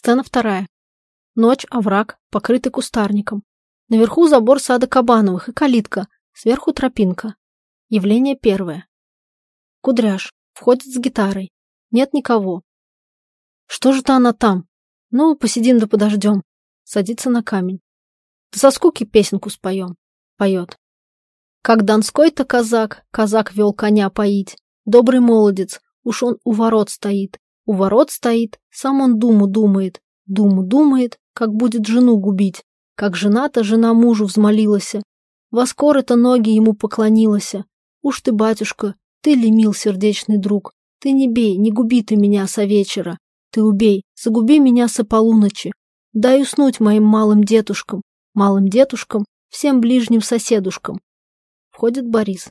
Сцена вторая. Ночь, овраг, покрытый кустарником. Наверху забор сада Кабановых и калитка, сверху тропинка. Явление первое. Кудряш. Входит с гитарой. Нет никого. Что же-то она там? Ну, посидим да подождем. Садится на камень. Да со скуки песенку споем. Поет. Как донской-то казак, казак вел коня поить. Добрый молодец, уж он у ворот стоит. У ворот стоит, сам он думу думает. Думу думает, как будет жену губить. Как жена-то жена мужу взмолилась. Во скоры-то ноги ему поклонилась. Уж ты, батюшка, ты ли мил сердечный друг? Ты не бей, не губи ты меня со вечера. Ты убей, загуби меня со полуночи. Дай уснуть моим малым детушкам, малым детушкам, всем ближним соседушкам. Входит Борис.